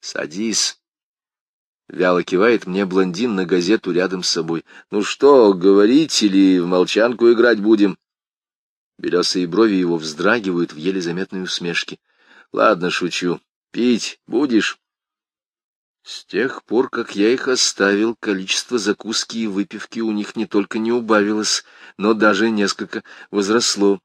Садись. Вяло кивает мне блондин на газету рядом с собой. Ну что, говорить или в молчанку играть будем? Белесые брови его вздрагивают в еле заметной усмешке. Ладно, шучу. Пить будешь? С тех пор, как я их оставил, количество закуски и выпивки у них не только не убавилось, но даже несколько возросло.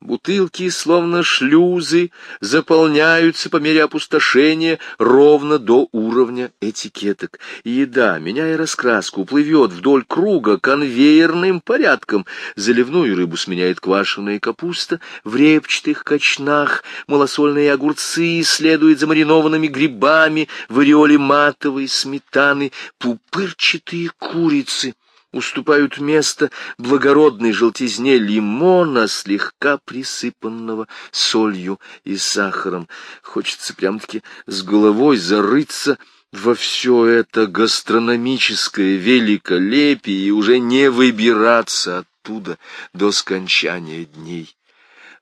Бутылки, словно шлюзы, заполняются по мере опустошения ровно до уровня этикеток. Еда, меняя раскраску, плывет вдоль круга конвейерным порядком. Заливную рыбу сменяет квашеная капуста, в репчатых кочнах малосольные огурцы следуют за маринованными грибами, в ореоле матовой сметаны, пупырчатые курицы — уступают место благородной желтизне лимона, слегка присыпанного солью и сахаром. Хочется прям-таки с головой зарыться во все это гастрономическое великолепие и уже не выбираться оттуда до скончания дней.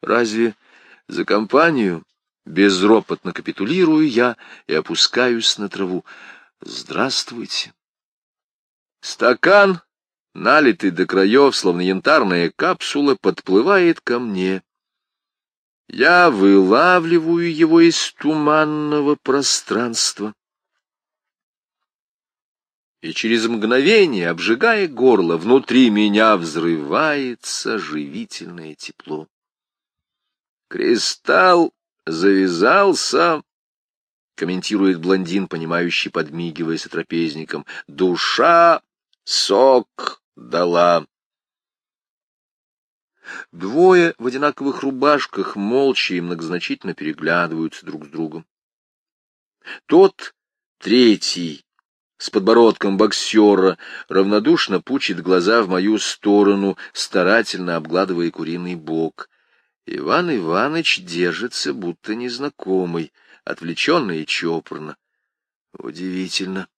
Разве за компанию безропотно капитулирую я и опускаюсь на траву? Здравствуйте. Стакан налитый до краев, словно янтарная капсула, подплывает ко мне. Я вылавливаю его из туманного пространства. И через мгновение, обжигая горло, внутри меня взрывается живительное тепло. Кристалл завязался, комментирует блондин, понимающий, подмигивая сотрапезником. Душа — сок, дала. Двое в одинаковых рубашках молча и многозначительно переглядываются друг с другом. Тот, третий, с подбородком боксера, равнодушно пучит глаза в мою сторону, старательно обгладывая куриный бок. Иван Иванович держится, будто незнакомый, отвлеченно и чопорно. Удивительно.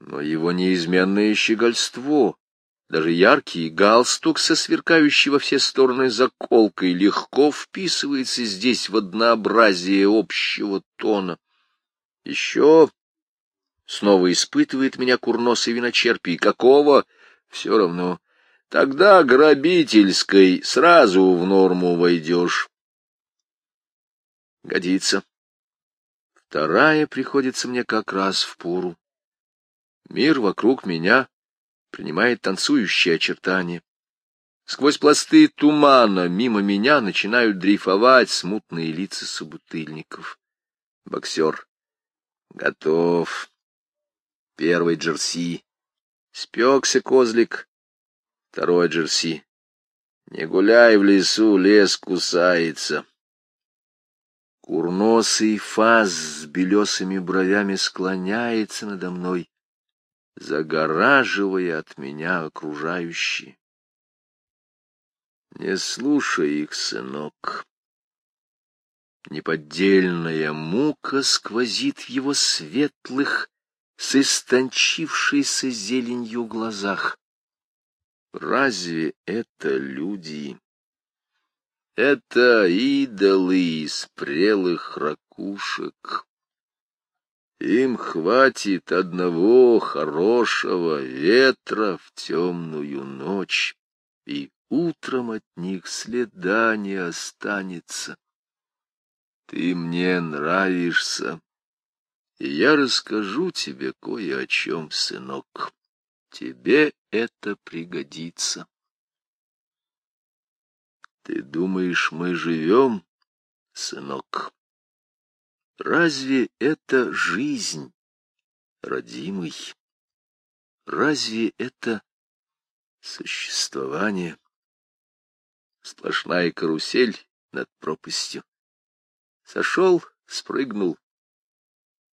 Но его неизменное щегольство, даже яркий галстук со сверкающей во все стороны заколкой легко вписывается здесь в однообразие общего тона. Еще снова испытывает меня курносый виночерпий. Какого? Все равно. Тогда грабительской сразу в норму войдешь. Годится. Вторая приходится мне как раз в пору. Мир вокруг меня принимает танцующие очертания. Сквозь пласты тумана мимо меня начинают дрейфовать смутные лица собутыльников. Боксер. Готов. Первый джерси. Спекся козлик. Второй джерси. Не гуляй в лесу, лес кусается. Курносый фаз с белесыми бровями склоняется надо мной загораживая от меня окружающие. Не слушай их, сынок. Неподдельная мука сквозит в его светлых, с истончившейся зеленью глазах. Разве это люди? Это идолы из прелых ракушек. Им хватит одного хорошего ветра в темную ночь, и утром от них следа не останется. Ты мне нравишься, и я расскажу тебе кое о чем, сынок. Тебе это пригодится. Ты думаешь, мы живем, сынок? Разве это жизнь, родимый? Разве это существование? Сплошная карусель над пропастью. Сошел, спрыгнул,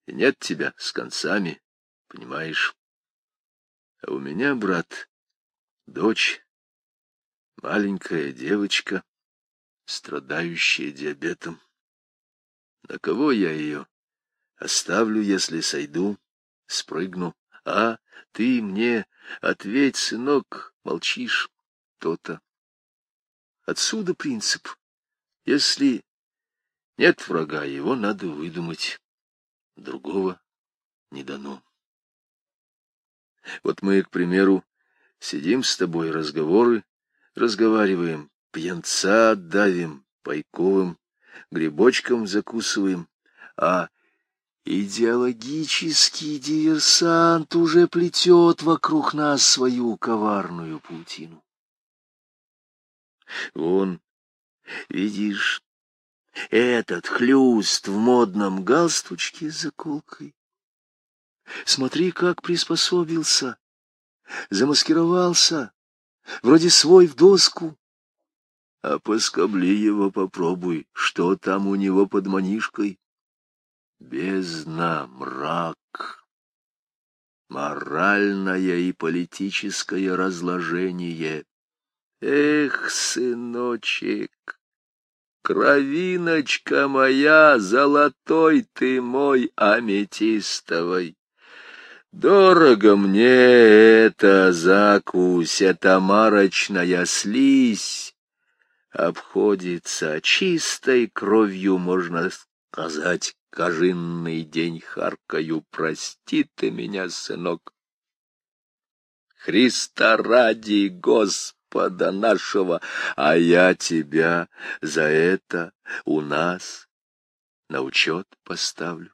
и нет тебя с концами, понимаешь? А у меня, брат, дочь, маленькая девочка, страдающая диабетом. На кого я ее? Оставлю, если сойду, спрыгну. А ты мне ответь, сынок, молчишь, то-то. Отсюда принцип. Если нет врага, его надо выдумать. другого не дано. Вот мы, к примеру, сидим с тобой, разговоры, разговариваем, пьянца давим, пайковым, грибочком закусываем, а идеологический диверсант уже плетет вокруг нас свою коварную паутину. Вон, видишь, этот хлюст в модном галстучке с заколкой. Смотри, как приспособился, замаскировался, вроде свой в доску. А поскобли его попробуй, что там у него под манишкой. Бездна, мрак, моральное и политическое разложение. Эх, сыночек, кровиночка моя, золотой ты мой аметистовой. Дорого мне эта закусь, эта марочная слизь. Обходится чистой кровью, можно сказать, кожинный день харкаю. Прости ты меня, сынок. Христа ради, Господа нашего, а я тебя за это у нас на учет поставлю.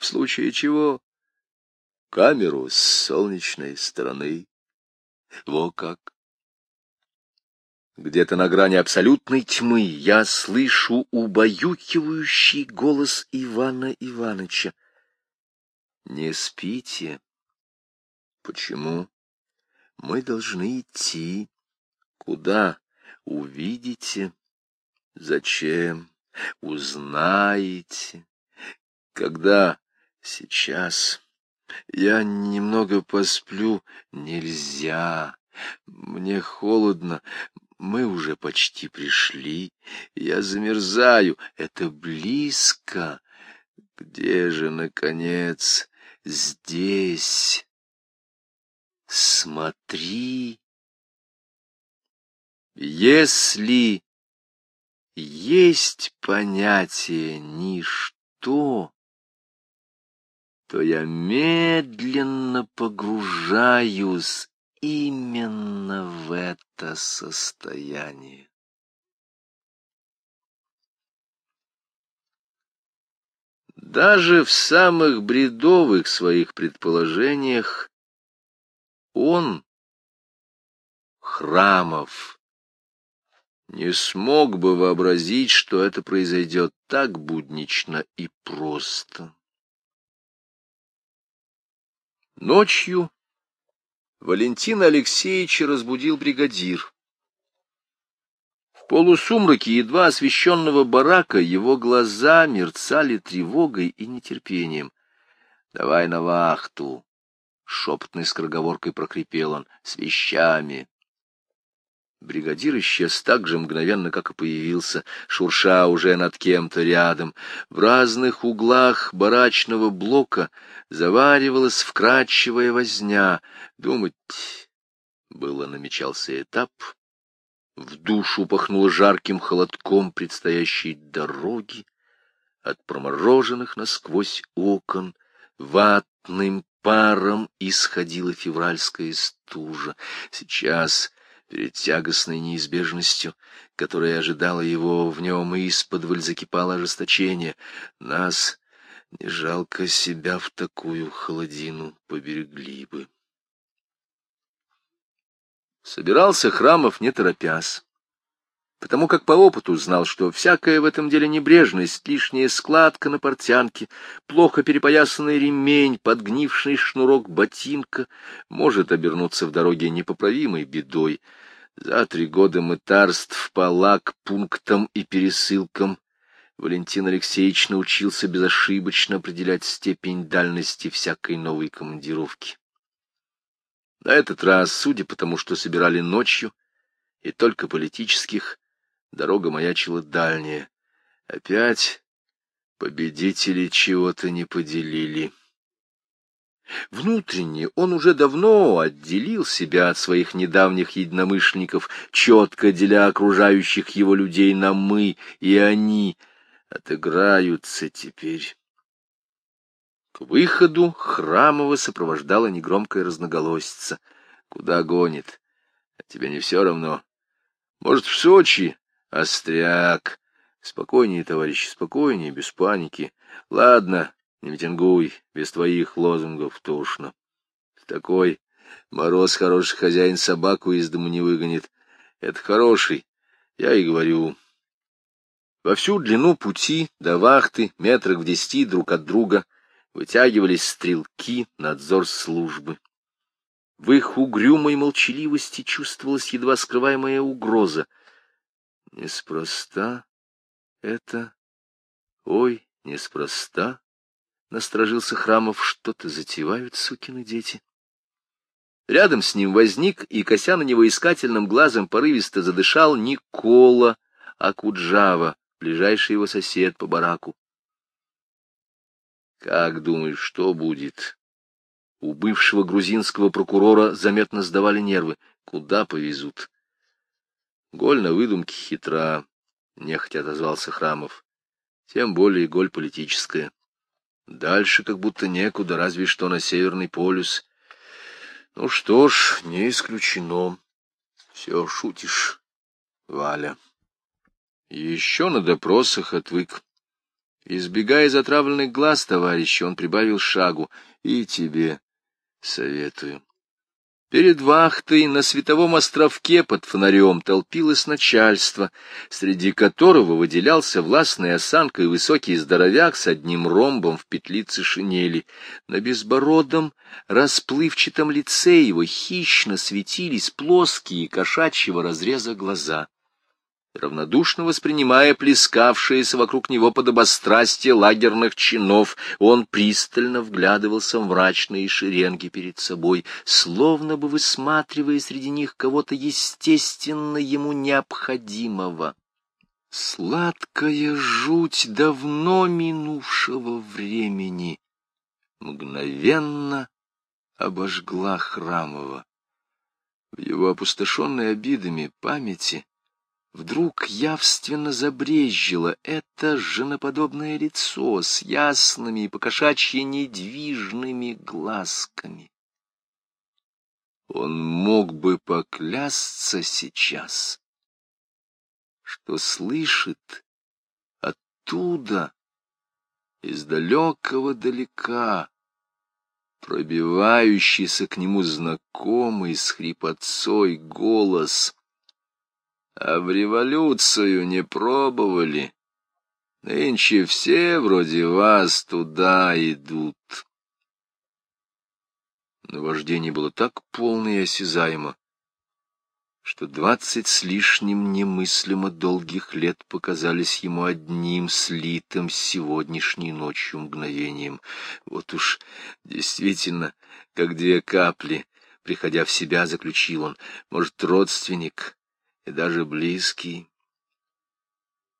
В случае чего камеру с солнечной стороны. Во как! Где-то на грани абсолютной тьмы я слышу убаюкивающий голос Ивана Ивановича. Не спите. Почему? Мы должны идти. Куда? Увидите. Зачем? Узнаете. Когда? Сейчас. Я немного посплю. Нельзя. Мне холодно. Мы уже почти пришли. Я замерзаю. Это близко. Где же, наконец, здесь? Смотри. Если есть понятие «ничто», то я медленно погружаюсь именно в это состояние. Даже в самых бредовых своих предположениях он, Храмов, не смог бы вообразить, что это произойдет так буднично и просто. Ночью Валентина Алексеевича разбудил бригадир. В полусумраке едва освещенного барака его глаза мерцали тревогой и нетерпением. — Давай на вахту! — шепотной скороговоркой прокрепел он. — С вещами! Бригадир исчез так же мгновенно, как и появился, шурша уже над кем-то рядом. В разных углах барачного блока заваривалась вкрадчивая возня. Думать было намечался этап. В душу пахнуло жарким холодком предстоящей дороги. От промороженных насквозь окон ватным паром исходила февральская стужа. Сейчас перед тягостной неизбежностью, которая ожидала его в нем, и исподволь закипало ожесточение. Нас, не жалко себя, в такую холодину поберегли бы. Собирался Храмов не торопясь потому как по опыту знал, что всякая в этом деле небрежность, лишняя складка на портянке, плохо перепоясанный ремень, подгнивший шнурок ботинка может обернуться в дороге непоправимой бедой. За три года мытарств по лак-пунктам и пересылкам Валентин Алексеевич научился безошибочно определять степень дальности всякой новой командировки. На этот раз, судя по тому, что собирали ночью, и только политических, Дорога маячила дальняя. Опять победители чего-то не поделили. Внутренне он уже давно отделил себя от своих недавних единомышленников, четко деля окружающих его людей на «мы», и они отыграются теперь. К выходу Храмова сопровождала негромкая разноголосица. Куда гонит? А тебе не все равно. Может, в Сочи? Остряк. Спокойнее, товарищи, спокойнее, без паники. Ладно, не митингуй, без твоих лозунгов тошно. Такой мороз хороший хозяин собаку из дому не выгонит. Это хороший, я и говорю. Во всю длину пути до вахты, метрах в десяти друг от друга, вытягивались стрелки надзор службы. В их угрюмой молчаливости чувствовалась едва скрываемая угроза. Неспроста это... Ой, неспроста, насторожился Храмов, что-то затевают сукины дети. Рядом с ним возник и, кося на него искательным глазом, порывисто задышал Никола Акуджава, ближайший его сосед по бараку. Как думаешь, что будет? У бывшего грузинского прокурора заметно сдавали нервы. Куда повезут? Голь на выдумке хитра, — нехотя отозвался Храмов. Тем более голь политическая. Дальше как будто некуда, разве что на Северный полюс. Ну что ж, не исключено. Все шутишь, Валя. Еще на допросах отвык. Избегая затравленных глаз товарища, он прибавил шагу. И тебе советую. Перед вахтой на световом островке под фонарем толпилось начальство, среди которого выделялся властной осанкой высокий здоровяк с одним ромбом в петлице шинели. На безбородом, расплывчатом лице его хищно светились плоские кошачьего разреза глаза равнодушно воспринимая плескавшееся вокруг него подобострастие лагерных чинов, он пристально вглядывался в мрачные шеренги перед собой, словно бы высматривая среди них кого-то естественно ему необходимого. Сладкая жуть давно минувшего времени мгновенно обожгла Храмова. В его опустошенной обидами памяти Вдруг явственно забрезжило это женоподобное лицо с ясными и покошачьи недвижными глазками. Он мог бы поклясться сейчас, что слышит оттуда, из далекого далека, пробивающийся к нему знакомый с хрипотцой голос — а в революцию не пробовали. Нынче все вроде вас туда идут. Наваждение было так полно и осязаемо, что двадцать с лишним немыслимо долгих лет показались ему одним слитым сегодняшней ночью мгновением. Вот уж действительно, как две капли, приходя в себя, заключил он, может, родственник, и даже близкий.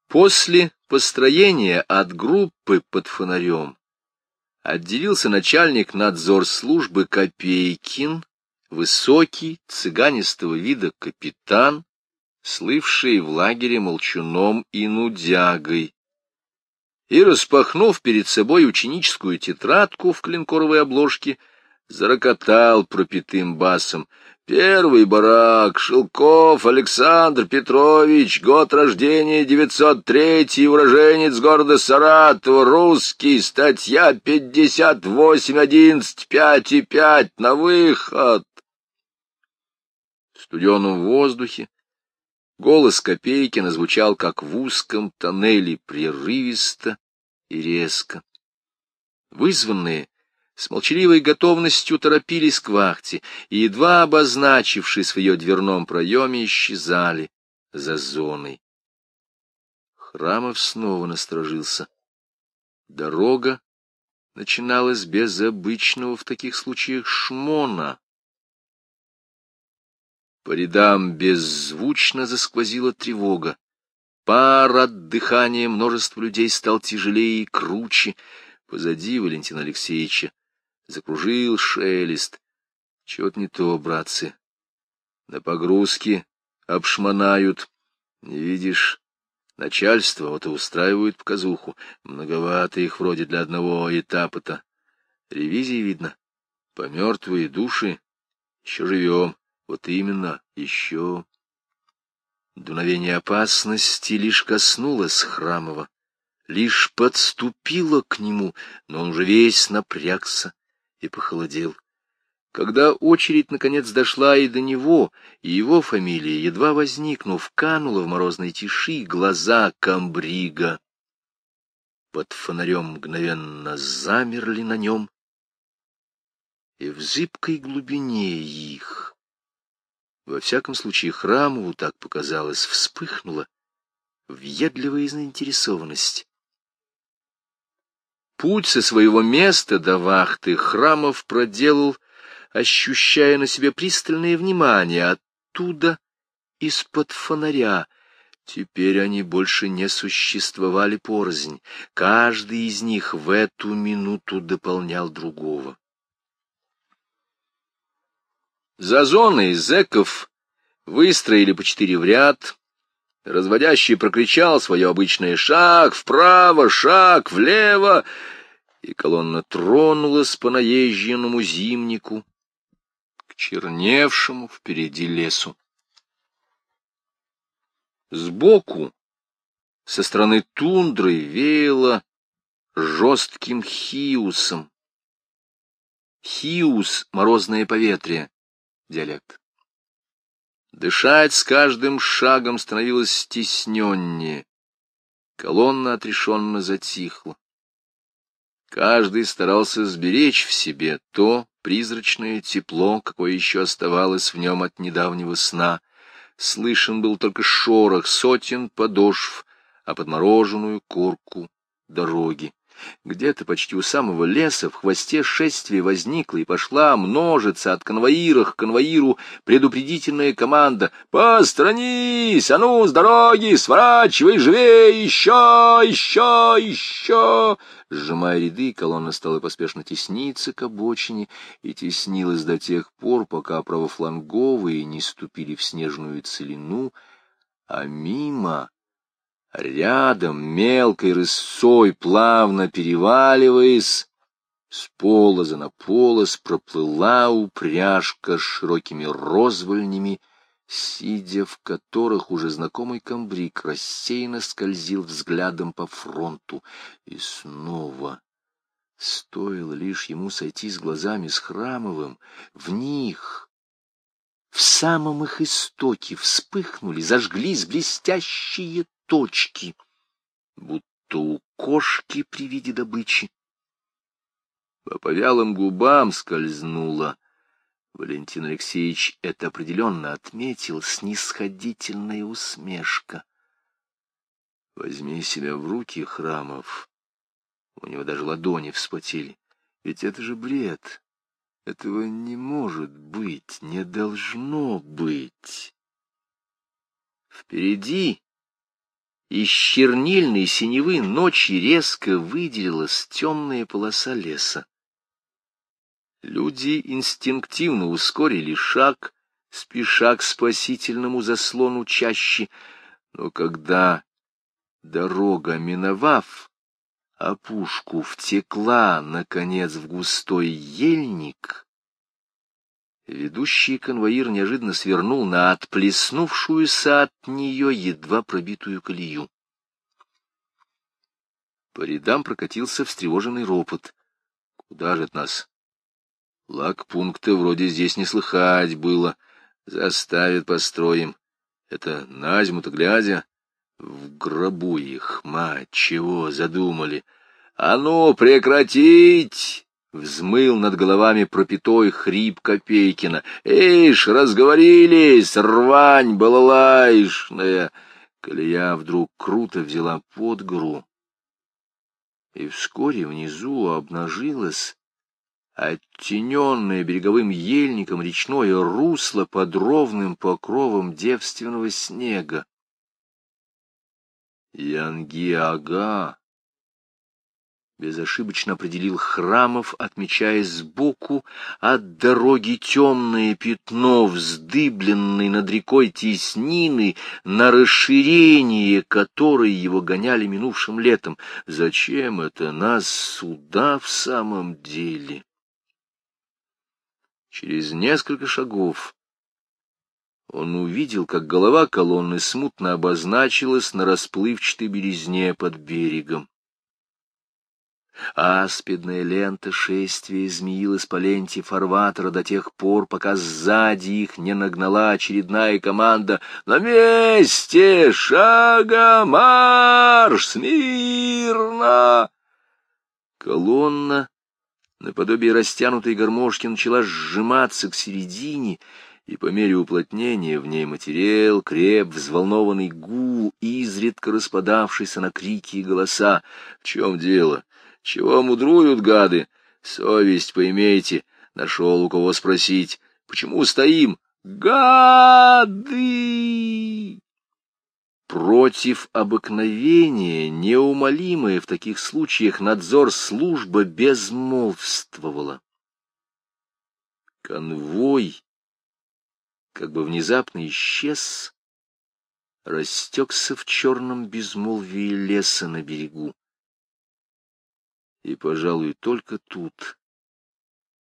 После построения от группы под фонарем отделился начальник надзор службы Копейкин, высокий, цыганистого вида капитан, слывший в лагере молчуном и нудягой, и, распахнув перед собой ученическую тетрадку в клинкоровой обложке, зарокотал пропитым басом — Первый барак, Шелков Александр Петрович, год рождения 903, уроженец города Саратова, русский, статья 58, 5 и 5, на выход. В студеном воздухе голос Копейкина звучал, как в узком тоннеле, прерывисто и резко. Вызванные с молчаливой готовностью торопились к вахте и, едва обозначившись в ее дверном проеме, исчезали за зоной. Храмов снова насторожился. Дорога начиналась без обычного в таких случаях шмона. По рядам беззвучно засквозила тревога. Пар от дыхания множества людей стал тяжелее и круче. Позади Валентина Алексеевича Закружил шелест. Чего-то не то, братцы. На погрузке обшмонают. Не видишь, начальство вот и устраивают показуху. Многовато их вроде для одного этапа-то. Ревизии видно. По мертвые души еще живем. Вот именно, еще. Дуновение опасности лишь коснулось Храмова, лишь подступило к нему, но он уже весь напрягся и похолодел. Когда очередь наконец дошла и до него, и его фамилия, едва возникнув, канула в морозной тиши глаза комбрига. Под фонарем мгновенно замерли на нем, и в зыбкой глубине их, во всяком случае Храмову так показалось, вспыхнула въедливая заинтересованность. Путь со своего места до вахты Храмов проделал ощущая на себе пристальное внимание оттуда, из-под фонаря. Теперь они больше не существовали порознь. Каждый из них в эту минуту дополнял другого. За зоной зэков выстроили по четыре в ряд. Разводящий прокричал свое обычное «Шаг вправо! Шаг влево!» И колонна тронулась по наезженному зимнику, черневшему впереди лесу. Сбоку, со стороны тундры, веяло жестким хиусом. Хиус — морозное поветрие, диалект. Дышать с каждым шагом становилось стесненнее. Колонна отрешенно затихла. Каждый старался сберечь в себе то призрачное тепло, какое еще оставалось в нем от недавнего сна. Слышен был только шорох сотен подошв, а подмороженную корку дороги. Где-то почти у самого леса в хвосте шествия возникла и пошла множиться от конвоира к конвоиру предупредительная команда «Постранись! А ну, с дороги! Сворачивай живее! Еще! Еще! Еще!» Сжимая ряды, колонна стала поспешно тесниться к обочине и теснилась до тех пор, пока правофланговые не ступили в снежную целину, а мимо Рядом, мелкой рысцой, плавно переваливаясь, с полоза на полос проплыла упряжка с широкими розвольнями, сидя в которых уже знакомый комбриг рассеянно скользил взглядом по фронту. И снова, стоило лишь ему сойти с глазами с Храмовым, в них, в самом их истоке, вспыхнули, зажглись блестящие точки, будто у кошки при виде добычи. По повялым губам скользнула. Валентин Алексеевич это определенно отметил, снисходительная усмешка. Возьми себя в руки, Храмов. У него даже ладони вспотели. Ведь это же бред. Этого не может быть, не должно быть. Впереди из чернильной синевы ночи резко выделилась темная полоса леса. Люди инстинктивно ускорили шаг, спеша к спасительному заслону чаще, но когда дорога, миновав опушку, втекла, наконец, в густой ельник, Ведущий конвоир неожиданно свернул на отплеснувшуюся от нее едва пробитую колею. По рядам прокатился встревоженный ропот. Куда же от нас? Лагпункта вроде здесь не слыхать было. Заставят построим. Это на зиму-то глядя. В гробу их, мать, чего задумали? А ну, прекратить! Взмыл над головами пропитой хрип Копейкина. «Эйш, разговорились, рвань балалайшная!» Колея вдруг круто взяла под гору, и вскоре внизу обнажилось оттененное береговым ельником речное русло под ровным покровом девственного снега. Янги-ага безошибочно определил Храмов, отмечая сбоку от дороги темное пятно, вздыбленное над рекой Теснины, на расширение которой его гоняли минувшим летом. Зачем это нас сюда в самом деле? Через несколько шагов он увидел, как голова колонны смутно обозначилась на расплывчатой березне под берегом. Аспидная лента шествия змеилась по ленте фарватера до тех пор, пока сзади их не нагнала очередная команда «На месте! Шага! Марш! Смирно!» Колонна, наподобие растянутой гармошки, начала сжиматься к середине, и по мере уплотнения в ней материал, креп, взволнованный гул, изредка распадавшийся на крики и голоса. В чем дело? Чего мудруют гады? Совесть поимейте. Нашел у кого спросить. Почему стоим? Гады! Против обыкновения, неумолимая в таких случаях надзор служба безмолвствовала. Конвой как бы внезапно исчез, растекся в черном безмолвии леса на берегу. И, пожалуй, только тут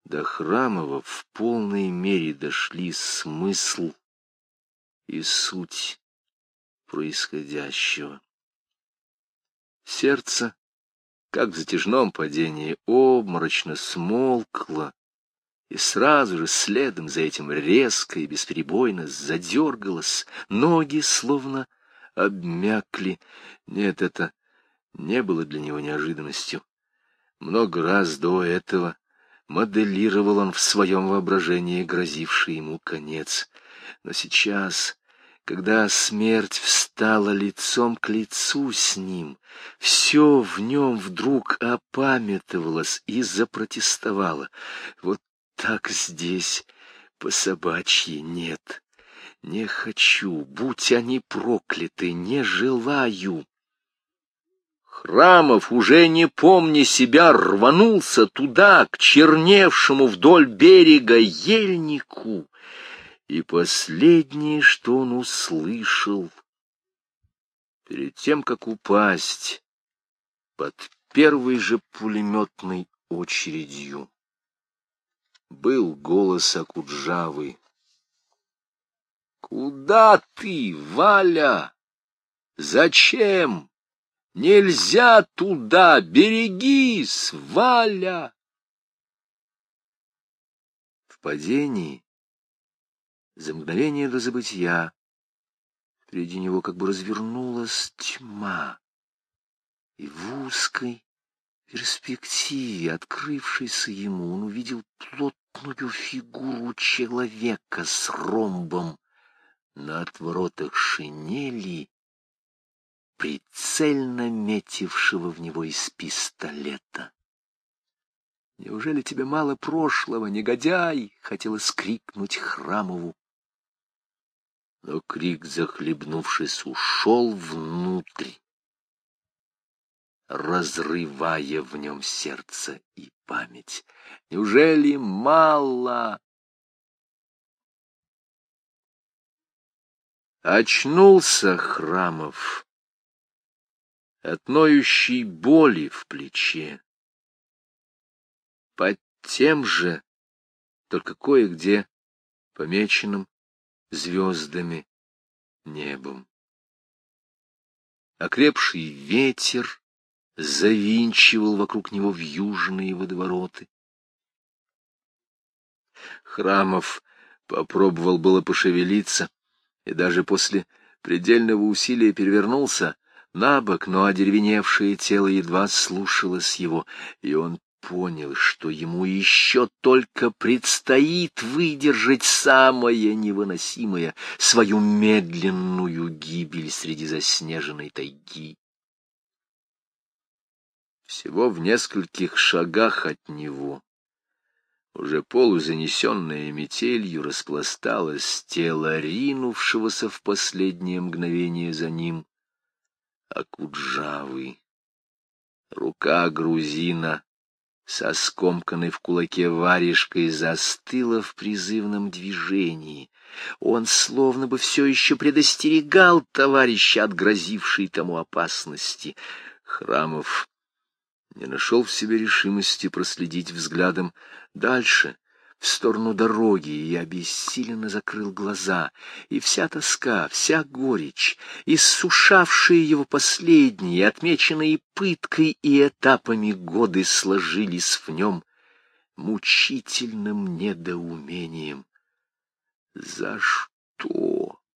до Храмова в полной мере дошли смысл и суть происходящего. Сердце, как в затяжном падении, обморочно смолкло, и сразу же следом за этим резко и бесперебойно задергалось, ноги словно обмякли. Нет, это не было для него неожиданностью. Много раз до этого моделировал он в своем воображении грозивший ему конец. Но сейчас, когда смерть встала лицом к лицу с ним, все в нем вдруг опамятовалось и запротестовало. Вот так здесь по собачьи нет. Не хочу, будь они прокляты, не желаю. Храмов, уже не помня себя, рванулся туда, к черневшему вдоль берега ельнику. И последнее, что он услышал, перед тем, как упасть под первой же пулеметной очередью, был голос Акуджавы. «Куда ты, Валя? Зачем?» Нельзя туда! Берегись, Валя! В падении, за мгновение до забытия, впереди него как бы развернулась тьма, и в узкой перспективе, открывшейся ему, он увидел плотную фигуру человека с ромбом на отворотах шинели прицельно метившего в него из пистолета. «Неужели тебе мало прошлого, негодяй?» — хотелось крикнуть Храмову. Но крик, захлебнувшись, ушел внутрь, разрывая в нем сердце и память. «Неужели мало?» Очнулся Храмов от ноющей боли в плече. Под тем же, только кое-где помеченным звездами небом. Окрепший ветер завинчивал вокруг него вьюжные водовороты. Храмов попробовал было пошевелиться, и даже после предельного усилия перевернулся, на бок, но одеревеневшее тело едва слушалось его, и он понял, что ему еще только предстоит выдержать самое невыносимое, свою медленную гибель среди заснеженной тайги. Всего в нескольких шагах от него, уже полузанесенное метелью, распласталось тело ринувшегося в последнее мгновение за ним, Акуджавы. Рука грузина со скомканной в кулаке варежкой застыла в призывном движении. Он словно бы все еще предостерегал товарища от грозившей тому опасности. Храмов не нашел в себе решимости проследить взглядом дальше, в сторону дороги, и обессиленно закрыл глаза, и вся тоска, вся горечь, иссушавшие его последние, отмеченные пыткой и этапами годы, сложились в нем мучительным недоумением. За что?